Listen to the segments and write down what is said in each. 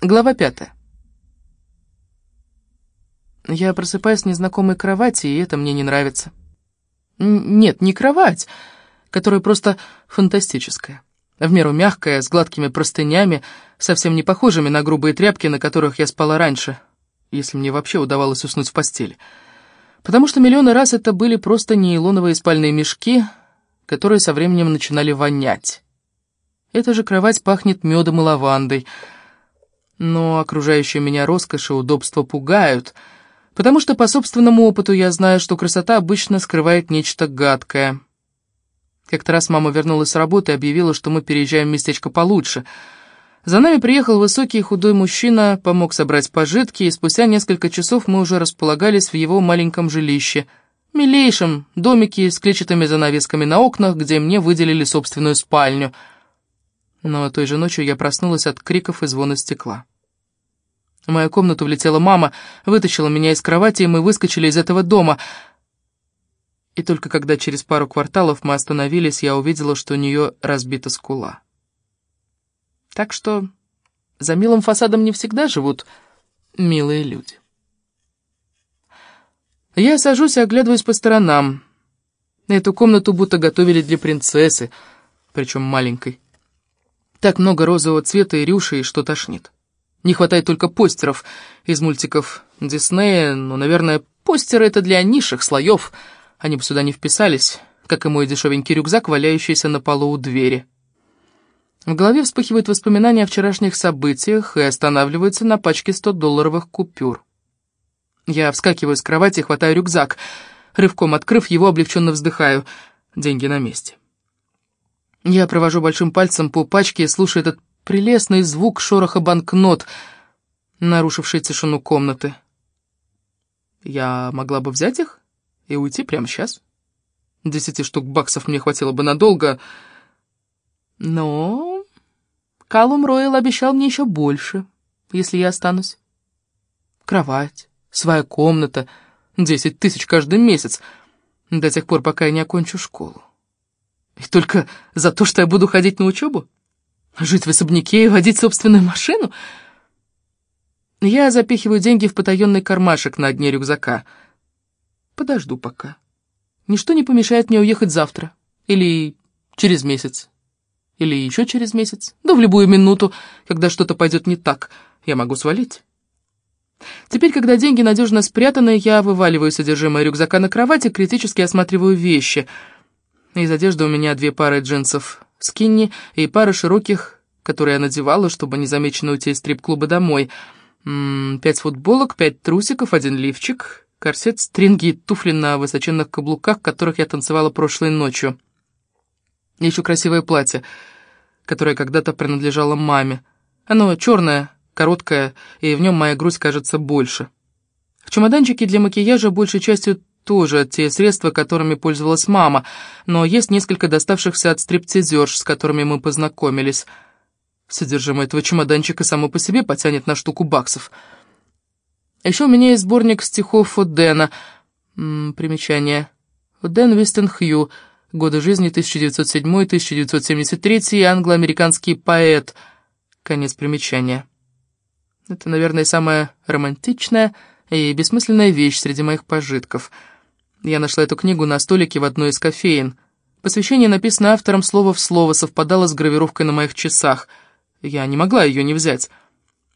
Глава пятая. Я просыпаюсь в незнакомой кровати, и это мне не нравится. Нет, не кровать, которая просто фантастическая. В меру мягкая, с гладкими простынями, совсем не похожими на грубые тряпки, на которых я спала раньше, если мне вообще удавалось уснуть в постели. Потому что миллионы раз это были просто нейлоновые спальные мешки, которые со временем начинали вонять. Эта же кровать пахнет медом и лавандой — но окружающие меня роскошь и удобства пугают, потому что по собственному опыту я знаю, что красота обычно скрывает нечто гадкое. Как-то раз мама вернулась с работы и объявила, что мы переезжаем в местечко получше. За нами приехал высокий худой мужчина, помог собрать пожитки, и спустя несколько часов мы уже располагались в его маленьком жилище, милейшем домике с клетчатыми занавесками на окнах, где мне выделили собственную спальню — но той же ночью я проснулась от криков и звона стекла. В мою комнату влетела мама, вытащила меня из кровати, и мы выскочили из этого дома. И только когда через пару кварталов мы остановились, я увидела, что у нее разбита скула. Так что за милым фасадом не всегда живут милые люди. Я сажусь и оглядываюсь по сторонам. Эту комнату будто готовили для принцессы, причем маленькой. Так много розового цвета и рюши, что тошнит. Не хватает только постеров из мультиков Диснея, но, наверное, постеры это для низших слоев. Они бы сюда не вписались, как и мой дешевенький рюкзак, валяющийся на полу у двери. В голове вспыхивают воспоминания о вчерашних событиях и останавливаются на пачке 100-долларовых купюр. Я вскакиваю с кровати, хватаю рюкзак. Рывком открыв его, облегченно вздыхаю. Деньги на месте. Я провожу большим пальцем по пачке и слушаю этот прелестный звук шороха банкнот, нарушивший тишину комнаты. Я могла бы взять их и уйти прямо сейчас. Десяти штук баксов мне хватило бы надолго, но Калум Ройл обещал мне еще больше, если я останусь. Кровать, своя комната, десять тысяч каждый месяц, до тех пор, пока я не окончу школу. И только за то, что я буду ходить на учебу? Жить в особняке и водить собственную машину? Я запихиваю деньги в потаенный кармашек на дне рюкзака. Подожду пока. Ничто не помешает мне уехать завтра. Или через месяц. Или еще через месяц. Да в любую минуту, когда что-то пойдет не так, я могу свалить. Теперь, когда деньги надежно спрятаны, я вываливаю содержимое рюкзака на кровать и критически осматриваю вещи — из одежды у меня две пары джинсов скинни и пара широких, которые я надевала, чтобы незамеченно уйти из стрип-клуба домой. М -м, пять футболок, пять трусиков, один лифчик, корсет, стринги и туфли на высоченных каблуках, которых я танцевала прошлой ночью. Еще красивое платье, которое когда-то принадлежало маме. Оно черное, короткое, и в нем моя грудь кажется больше. В чемоданчике для макияжа большей частью тоже те средства, которыми пользовалась мама, но есть несколько доставшихся от стриптизерш, с которыми мы познакомились. Содержимое этого чемоданчика само по себе потянет на штуку баксов. Еще у меня есть сборник стихов Одена. примечание. Оден Вистон. Годы жизни 1907-1973. Англо-американский поэт. Конец примечания. Это, наверное, самая романтичная и бессмысленная вещь среди моих пожитков — я нашла эту книгу на столике в одной из кофеин. Посвящение написано автором слово в слово, совпадало с гравировкой на моих часах. Я не могла ее не взять.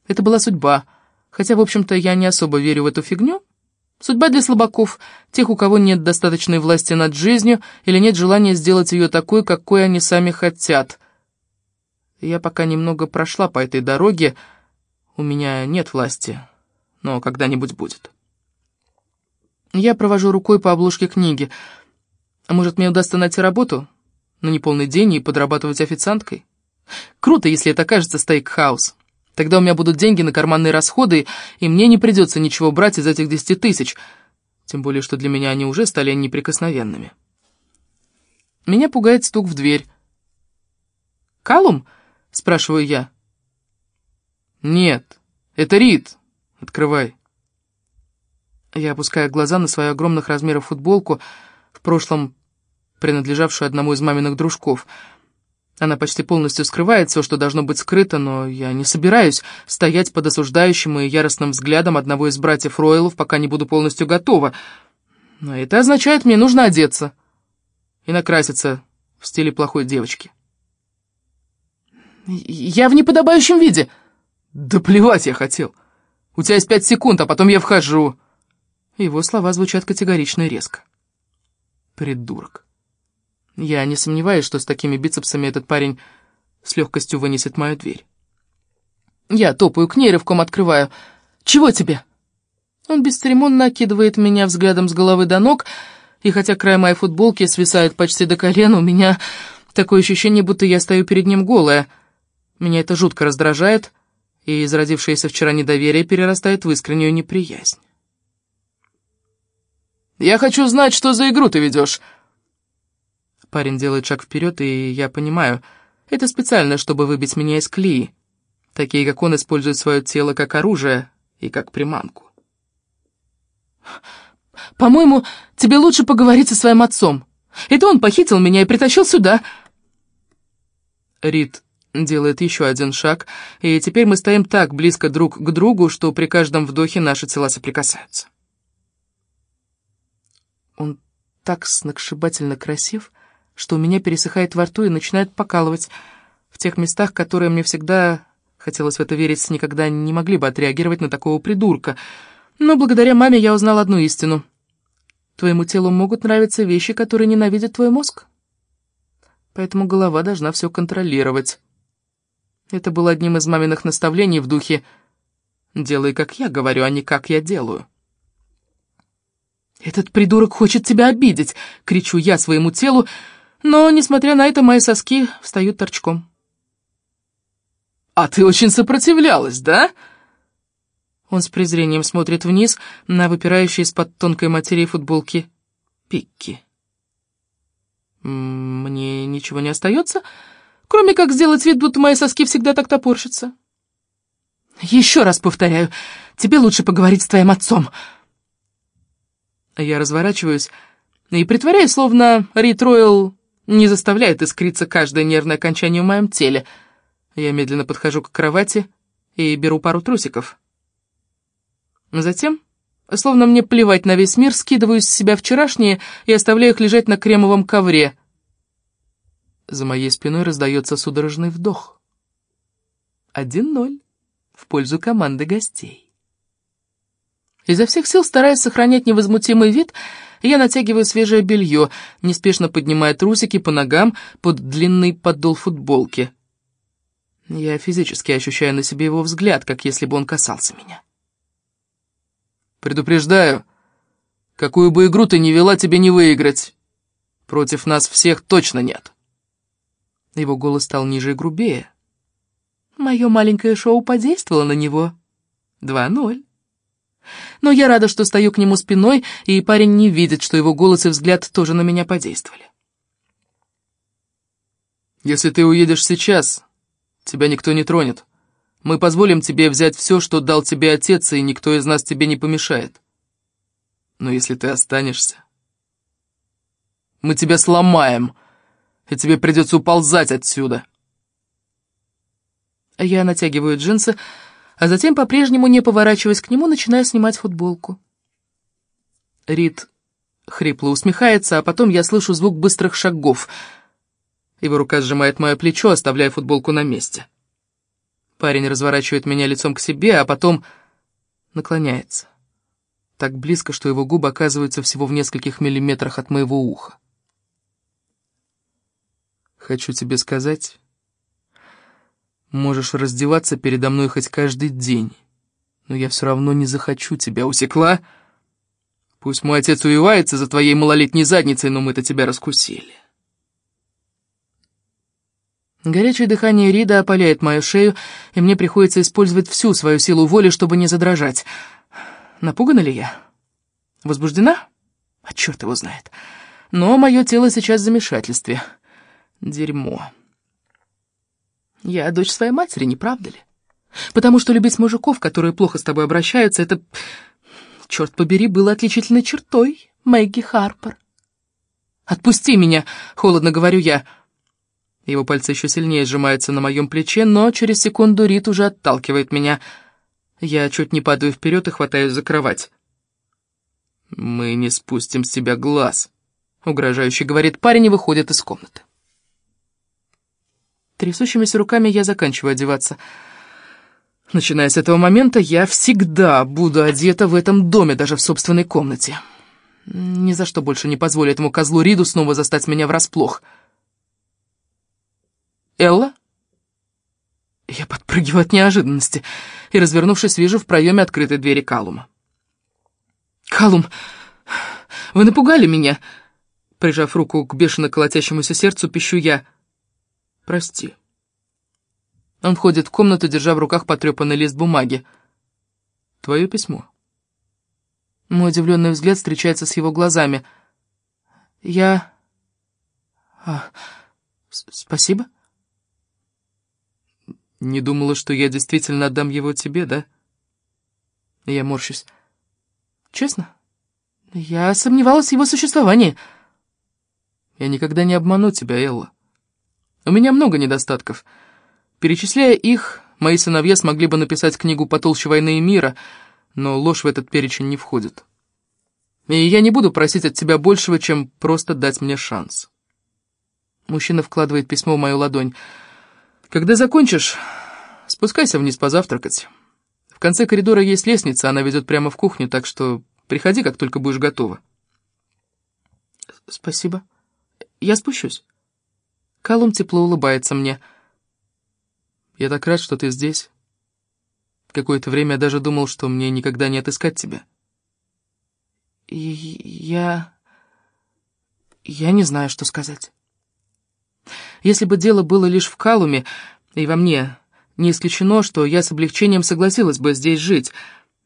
Это была судьба. Хотя, в общем-то, я не особо верю в эту фигню. Судьба для слабаков, тех, у кого нет достаточной власти над жизнью или нет желания сделать ее такой, какой они сами хотят. Я пока немного прошла по этой дороге, у меня нет власти, но когда-нибудь будет. Я провожу рукой по обложке книги. Может, мне удастся найти работу? На неполный день и подрабатывать официанткой? Круто, если это окажется стейк-хаус. Тогда у меня будут деньги на карманные расходы, и мне не придется ничего брать из этих десяти тысяч. Тем более, что для меня они уже стали неприкосновенными. Меня пугает стук в дверь. «Калум?» — спрашиваю я. «Нет, это Рид. Открывай». Я опускаю глаза на свою огромных размеров футболку, в прошлом принадлежавшую одному из маминых дружков. Она почти полностью скрывает все, что должно быть скрыто, но я не собираюсь стоять под осуждающим и яростным взглядом одного из братьев Ройлов, пока не буду полностью готова. Но это означает, мне нужно одеться и накраситься в стиле плохой девочки. «Я в неподобающем виде!» «Да плевать я хотел! У тебя есть пять секунд, а потом я вхожу!» Его слова звучат категорично и резко. «Придурок!» Я не сомневаюсь, что с такими бицепсами этот парень с легкостью вынесет мою дверь. Я топаю к ней, рывком открываю. «Чего тебе?» Он бесцеремонно окидывает меня взглядом с головы до ног, и хотя край моей футболки свисает почти до колена, у меня такое ощущение, будто я стою перед ним голая. Меня это жутко раздражает, и изродившееся вчера недоверие перерастает в искреннюю неприязнь. «Я хочу знать, что за игру ты ведешь», Парень делает шаг вперед, и я понимаю, это специально, чтобы выбить меня из клеи. Такие, как он, используют свое тело как оружие и как приманку. «По-моему, тебе лучше поговорить со своим отцом. Это он похитил меня и притащил сюда». Рид делает еще один шаг, и теперь мы стоим так близко друг к другу, что при каждом вдохе наши тела соприкасаются. Он так сногсшибательно красив, что у меня пересыхает во рту и начинает покалывать. В тех местах, которые мне всегда, хотелось в это верить, никогда не могли бы отреагировать на такого придурка. Но благодаря маме я узнал одну истину. Твоему телу могут нравиться вещи, которые ненавидит твой мозг. Поэтому голова должна все контролировать. Это было одним из маминых наставлений в духе «делай, как я говорю, а не как я делаю». «Этот придурок хочет тебя обидеть!» — кричу я своему телу, но, несмотря на это, мои соски встают торчком. «А ты очень сопротивлялась, да?» Он с презрением смотрит вниз на выпирающие из-под тонкой материи футболки пикки. «Мне ничего не остается, кроме как сделать вид, будто мои соски всегда так топорщатся». «Еще раз повторяю, тебе лучше поговорить с твоим отцом». Я разворачиваюсь и притворяюсь, словно Рит Ройл не заставляет искриться каждое нервное окончание в моем теле. Я медленно подхожу к кровати и беру пару трусиков. Затем, словно мне плевать на весь мир, скидываю с себя вчерашние и оставляю их лежать на кремовом ковре. За моей спиной раздается судорожный вдох. Один ноль в пользу команды гостей. Изо всех сил, стараясь сохранять невозмутимый вид, я натягиваю свежее белье, неспешно поднимая трусики по ногам под длинный подол футболки. Я физически ощущаю на себе его взгляд, как если бы он касался меня. «Предупреждаю, какую бы игру ты ни вела, тебе не выиграть. Против нас всех точно нет». Его голос стал ниже и грубее. Мое маленькое шоу подействовало на него. Два ноль. Но я рада, что стою к нему спиной, и парень не видит, что его голос и взгляд тоже на меня подействовали. «Если ты уедешь сейчас, тебя никто не тронет. Мы позволим тебе взять все, что дал тебе отец, и никто из нас тебе не помешает. Но если ты останешься, мы тебя сломаем, и тебе придется уползать отсюда». Я натягиваю джинсы, а затем, по-прежнему не поворачиваясь к нему, начинаю снимать футболку. Рид хрипло усмехается, а потом я слышу звук быстрых шагов. Его рука сжимает мое плечо, оставляя футболку на месте. Парень разворачивает меня лицом к себе, а потом наклоняется. Так близко, что его губы оказываются всего в нескольких миллиметрах от моего уха. «Хочу тебе сказать...» Можешь раздеваться передо мной хоть каждый день, но я все равно не захочу тебя, усекла? Пусть мой отец увивается за твоей малолетней задницей, но мы-то тебя раскусили. Горячее дыхание Рида опаляет мою шею, и мне приходится использовать всю свою силу воли, чтобы не задрожать. Напугана ли я? Возбуждена? А черт его знает. Но мое тело сейчас в замешательстве. Дерьмо. Я дочь своей матери, не правда ли? Потому что любить мужиков, которые плохо с тобой обращаются, это, черт побери, было отличительной чертой Мэгги Харпер. «Отпусти меня!» — холодно говорю я. Его пальцы еще сильнее сжимаются на моем плече, но через секунду Рит уже отталкивает меня. Я чуть не падаю вперед и хватаюсь за кровать. «Мы не спустим с тебя глаз», — угрожающе говорит парень и выходит из комнаты. Трясущимися руками я заканчиваю одеваться. Начиная с этого момента, я всегда буду одета в этом доме, даже в собственной комнате. Ни за что больше не позволю этому козлу Риду снова застать меня врасплох. «Элла?» Я подпрыгиваю от неожиданности и, развернувшись, вижу в проеме открытой двери Калума. «Калум, вы напугали меня!» Прижав руку к бешено колотящемуся сердцу, пищу я. «Прости». Он входит в комнату, держа в руках потрепанный лист бумаги. «Твое письмо». Мой удивленный взгляд встречается с его глазами. «Я... А, спасибо?» «Не думала, что я действительно отдам его тебе, да?» Я морщусь. «Честно? Я сомневалась в его существовании». «Я никогда не обману тебя, Элла. У меня много недостатков. Перечисляя их, мои сыновья смогли бы написать книгу «Потолще войны и мира», но ложь в этот перечень не входит. И я не буду просить от тебя большего, чем просто дать мне шанс. Мужчина вкладывает письмо в мою ладонь. Когда закончишь, спускайся вниз позавтракать. В конце коридора есть лестница, она ведет прямо в кухню, так что приходи, как только будешь готова. Спасибо. Я спущусь. Калум тепло улыбается мне. Я так рад, что ты здесь. Какое-то время я даже думал, что мне никогда не отыскать тебя. Я... Я не знаю, что сказать. Если бы дело было лишь в Калуме и во мне, не исключено, что я с облегчением согласилась бы здесь жить,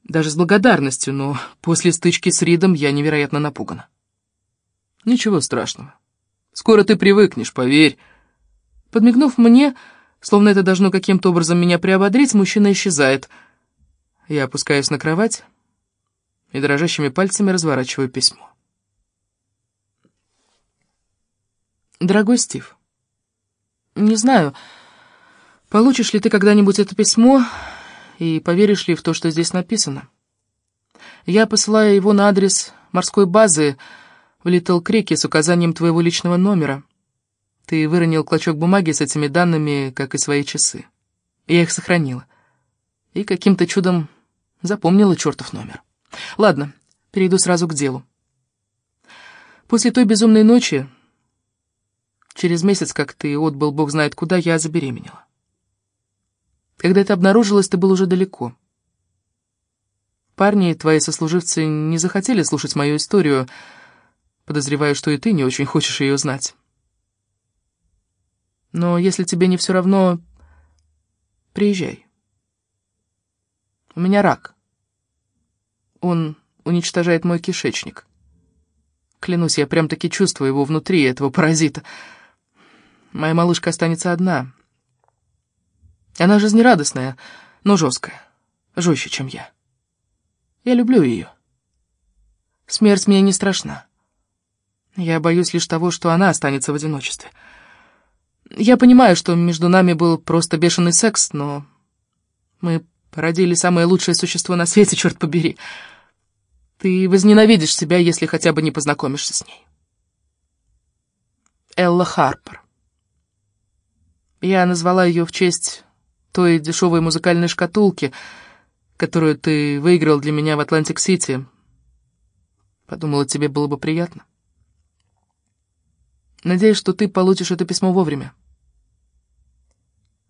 даже с благодарностью, но после стычки с Ридом я невероятно напугана. Ничего страшного. Скоро ты привыкнешь, поверь. Подмигнув мне, словно это должно каким-то образом меня приободрить, мужчина исчезает. Я опускаюсь на кровать и дрожащими пальцами разворачиваю письмо. Дорогой Стив, не знаю, получишь ли ты когда-нибудь это письмо и поверишь ли в то, что здесь написано. Я посылаю его на адрес морской базы в Литл Крике с указанием твоего личного номера. Ты выронил клочок бумаги с этими данными, как и свои часы. Я их сохранила. И каким-то чудом запомнила чертов номер. Ладно, перейду сразу к делу. После той безумной ночи, через месяц, как ты отбыл бог знает куда, я забеременела. Когда это обнаружилось, ты был уже далеко. Парни, твои сослуживцы, не захотели слушать мою историю, подозреваю, что и ты не очень хочешь ее знать. Но если тебе не все равно, приезжай. У меня рак. Он уничтожает мой кишечник. Клянусь, я прям-таки чувствую его внутри, этого паразита. Моя малышка останется одна. Она жизнерадостная, но жесткая, жестче, чем я. Я люблю ее. Смерть мне не страшна. Я боюсь лишь того, что она останется в одиночестве. Я понимаю, что между нами был просто бешеный секс, но мы породили самое лучшее существо на свете, черт побери. Ты возненавидишь себя, если хотя бы не познакомишься с ней. Элла Харпер. Я назвала ее в честь той дешевой музыкальной шкатулки, которую ты выиграл для меня в Атлантик-Сити. Подумала, тебе было бы приятно. Надеюсь, что ты получишь это письмо вовремя.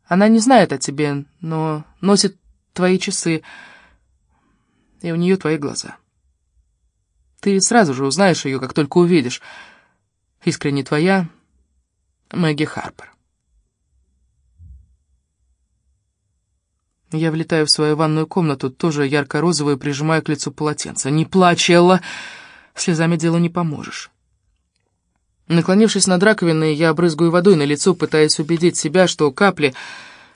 Она не знает о тебе, но носит твои часы, и у нее твои глаза. Ты сразу же узнаешь ее, как только увидишь. Искренне твоя Мэгги Харпер. Я влетаю в свою ванную комнату, тоже ярко-розовую, прижимаю к лицу полотенце. «Не плачь, Элла! Слезами делу не поможешь». Наклонившись над раковиной, я обрызгаю водой на лицо, пытаясь убедить себя, что капли,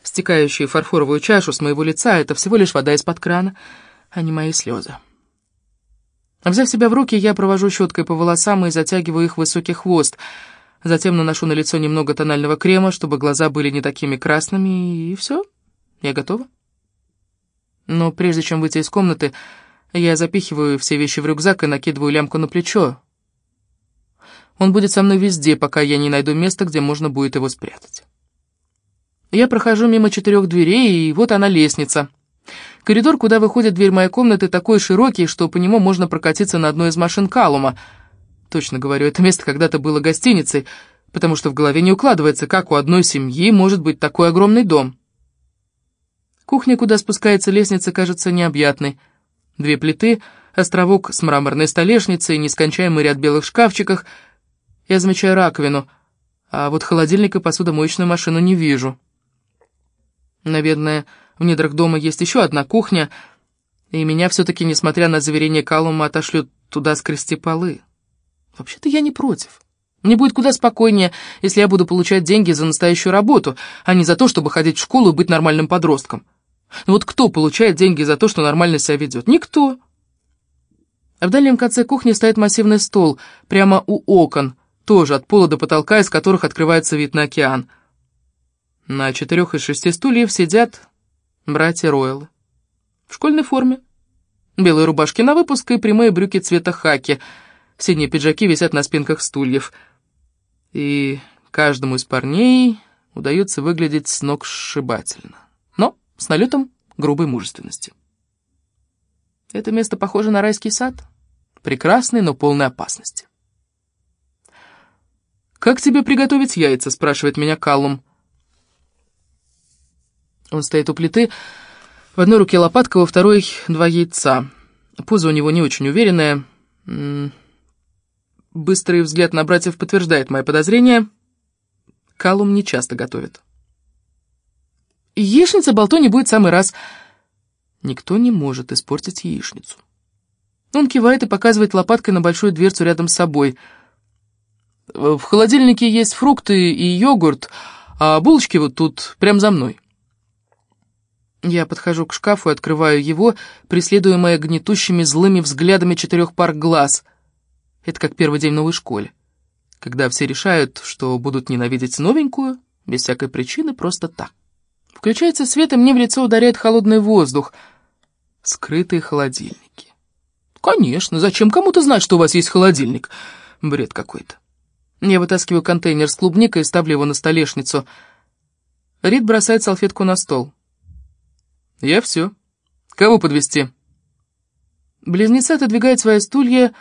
стекающие в фарфоровую чашу с моего лица, это всего лишь вода из-под крана, а не мои слезы. Взяв себя в руки, я провожу щеткой по волосам и затягиваю их в высокий хвост. Затем наношу на лицо немного тонального крема, чтобы глаза были не такими красными, и все, я готова. Но прежде чем выйти из комнаты, я запихиваю все вещи в рюкзак и накидываю лямку на плечо. Он будет со мной везде, пока я не найду место, где можно будет его спрятать. Я прохожу мимо четырех дверей, и вот она лестница. Коридор, куда выходит дверь моей комнаты, такой широкий, что по нему можно прокатиться на одной из машин Калума. Точно говорю, это место когда-то было гостиницей, потому что в голове не укладывается, как у одной семьи может быть такой огромный дом. Кухня, куда спускается лестница, кажется необъятной. Две плиты, островок с мраморной столешницей, нескончаемый ряд белых шкафчиков. Я замечаю раковину, а вот холодильник и посудомоечную машину не вижу. Наверное, в недрах дома есть еще одна кухня, и меня все-таки, несмотря на заверение Калума, отошлют туда скрести полы. Вообще-то я не против. Мне будет куда спокойнее, если я буду получать деньги за настоящую работу, а не за то, чтобы ходить в школу и быть нормальным подростком. Ну вот кто получает деньги за то, что нормально себя ведет? Никто. А в дальнем конце кухни стоит массивный стол, прямо у окон, тоже от пола до потолка, из которых открывается вид на океан. На четырех из шести стульев сидят братья Ройлы. В школьной форме. Белые рубашки на выпуск и прямые брюки цвета хаки. Синие пиджаки висят на спинках стульев. И каждому из парней удается выглядеть с ног сшибательно. Но с налетом грубой мужественности. Это место похоже на райский сад. Прекрасный, но полный опасности. «Как тебе приготовить яйца?» — спрашивает меня Каллум. Он стоит у плиты, в одной руке лопатка, во второй два яйца. Поза у него не очень уверенная. Быстрый взгляд на братьев подтверждает мои подозрения. Калум не часто готовит. Яичница болтоне будет самый раз. Никто не может испортить яичницу. Он кивает и показывает лопаткой на большую дверцу рядом с собой. В холодильнике есть фрукты и йогурт, а булочки вот тут, прямо за мной. Я подхожу к шкафу и открываю его, преследуемая гнетущими злыми взглядами четырех пар глаз. Это как первый день в новой школе, когда все решают, что будут ненавидеть новенькую, без всякой причины, просто так. Включается свет, и мне в лицо ударяет холодный воздух. Скрытые холодильники. Конечно, зачем кому-то знать, что у вас есть холодильник? Бред какой-то. Я вытаскиваю контейнер с клубникой и ставлю его на столешницу. Рид бросает салфетку на стол. «Я все. Кого подвести? Близнецы отодвигают свои стулья,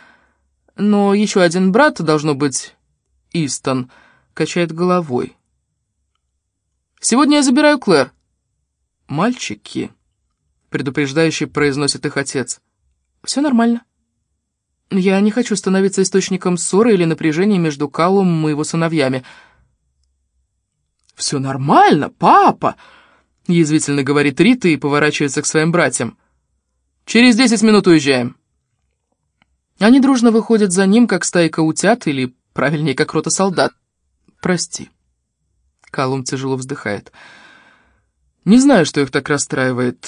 но еще один брат, должно быть, Истон, качает головой. «Сегодня я забираю Клэр». «Мальчики», — предупреждающий произносит их отец. «Все нормально. Я не хочу становиться источником ссоры или напряжения между Каллом и его сыновьями». «Все нормально, папа!» Язвительно говорит Рита и поворачивается к своим братьям. «Через десять минут уезжаем». Они дружно выходят за ним, как стайка утят, или, правильнее, как рота солдат. «Прости». Калум тяжело вздыхает. «Не знаю, что их так расстраивает,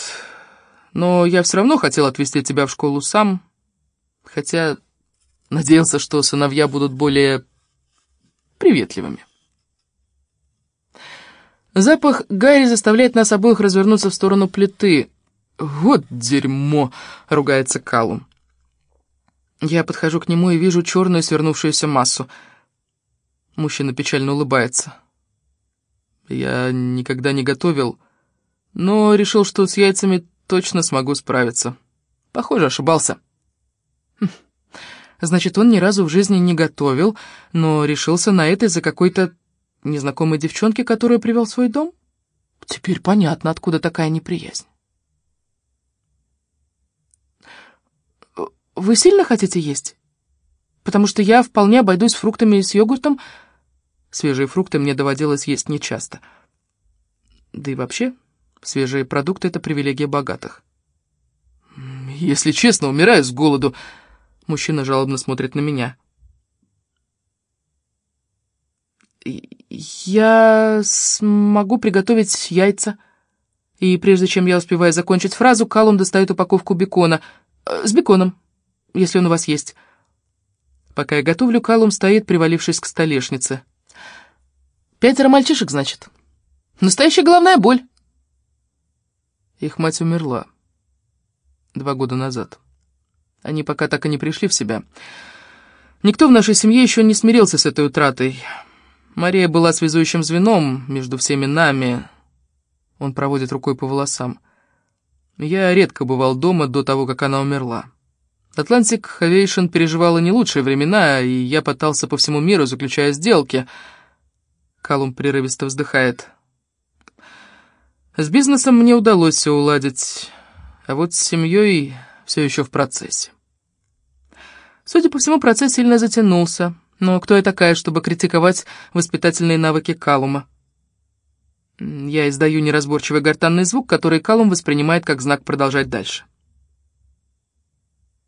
но я все равно хотел отвезти тебя в школу сам, хотя надеялся, что сыновья будут более приветливыми». Запах Гарри заставляет нас обоих развернуться в сторону плиты. «Вот дерьмо!» — ругается Калум. Я подхожу к нему и вижу черную свернувшуюся массу. Мужчина печально улыбается. Я никогда не готовил, но решил, что с яйцами точно смогу справиться. Похоже, ошибался. Значит, он ни разу в жизни не готовил, но решился на это из-за какой-то Незнакомой девчонки, которую привел в свой дом? Теперь понятно, откуда такая неприязнь. Вы сильно хотите есть? Потому что я вполне обойдусь фруктами с йогуртом. Свежие фрукты мне доводилось есть нечасто. Да и вообще, свежие продукты — это привилегия богатых. Если честно, умираю с голоду. Мужчина жалобно смотрит на меня. «Я смогу приготовить яйца». И прежде чем я успеваю закончить фразу, Калум достает упаковку бекона. Э, с беконом, если он у вас есть. Пока я готовлю, Калум стоит, привалившись к столешнице. Пятеро мальчишек, значит. Настоящая головная боль. Их мать умерла два года назад. Они пока так и не пришли в себя. Никто в нашей семье еще не смирился с этой утратой. Мария была связующим звеном между всеми нами. Он проводит рукой по волосам. Я редко бывал дома до того, как она умерла. Atlantic Aviation переживала не лучшие времена, и я мотался по всему миру, заключая сделки. Калум прерывисто вздыхает. С бизнесом мне удалось все уладить, а вот с семьей все еще в процессе. Судя по всему, процесс сильно затянулся. Но кто я такая, чтобы критиковать воспитательные навыки Калума? Я издаю неразборчивый гортанный звук, который Калум воспринимает как знак продолжать дальше.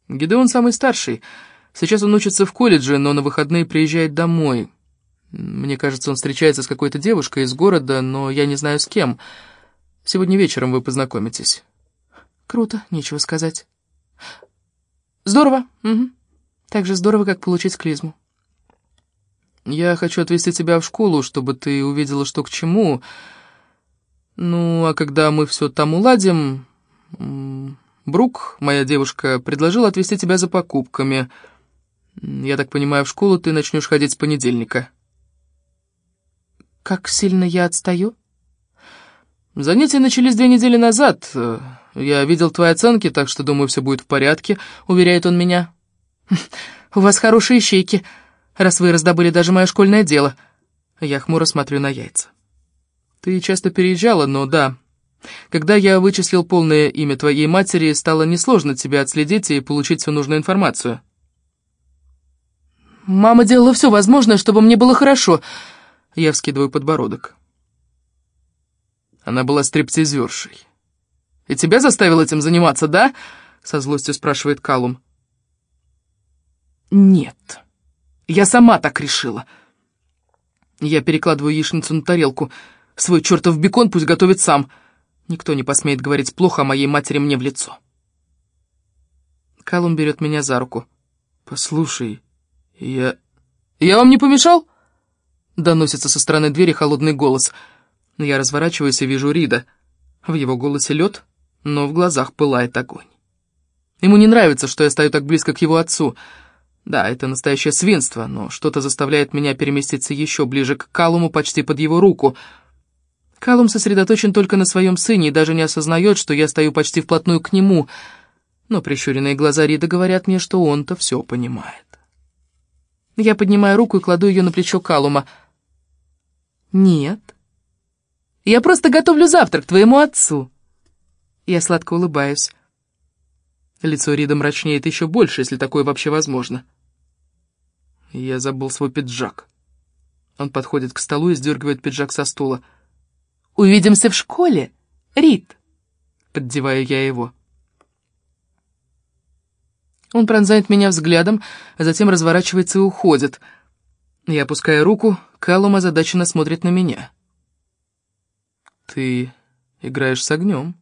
Гидеон самый старший. Сейчас он учится в колледже, но на выходные приезжает домой. Мне кажется, он встречается с какой-то девушкой из города, но я не знаю с кем. Сегодня вечером вы познакомитесь. Круто, нечего сказать. Здорово, угу. Так же здорово, как получить клизму. Я хочу отвезти тебя в школу, чтобы ты увидела, что к чему. Ну, а когда мы все там уладим... Брук, моя девушка, предложила отвезти тебя за покупками. Я так понимаю, в школу ты начнешь ходить с понедельника. Как сильно я отстаю? Занятия начались две недели назад. Я видел твои оценки, так что, думаю, все будет в порядке, уверяет он меня. У вас хорошие щеки раз вы раздобыли даже мое школьное дело. Я хмуро смотрю на яйца. Ты часто переезжала, но да. Когда я вычислил полное имя твоей матери, стало несложно тебя отследить и получить всю нужную информацию. Мама делала все возможное, чтобы мне было хорошо. Я вскидываю подбородок. Она была стриптизершей. «И тебя заставил этим заниматься, да?» — со злостью спрашивает Калум. «Нет». Я сама так решила. Я перекладываю яичницу на тарелку. Свой чертов бекон пусть готовит сам. Никто не посмеет говорить плохо о моей матери мне в лицо. Калум берет меня за руку. «Послушай, я...» «Я вам не помешал?» Доносится со стороны двери холодный голос. Я разворачиваюсь и вижу Рида. В его голосе лед, но в глазах пылает огонь. Ему не нравится, что я стою так близко к его отцу — да, это настоящее свинство, но что-то заставляет меня переместиться еще ближе к Калуму, почти под его руку. Калум сосредоточен только на своем сыне и даже не осознает, что я стою почти вплотную к нему, но прищуренные глаза Рида говорят мне, что он-то все понимает. Я поднимаю руку и кладу ее на плечо Калума. «Нет. Я просто готовлю завтрак твоему отцу». Я сладко улыбаюсь. Лицо Рида мрачнеет еще больше, если такое вообще возможно. Я забыл свой пиджак. Он подходит к столу и сдергивает пиджак со стула. «Увидимся в школе, Рид!» Поддеваю я его. Он пронзает меня взглядом, а затем разворачивается и уходит. Я опускаю руку, Калум озадаченно смотрит на меня. «Ты играешь с огнем?»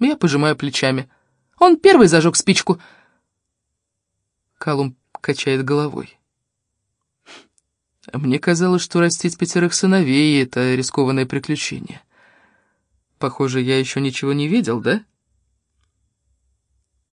Я пожимаю плечами. «Он первый зажег спичку!» Калум качает головой. Мне казалось, что растить пятерых сыновей — это рискованное приключение. Похоже, я еще ничего не видел, да?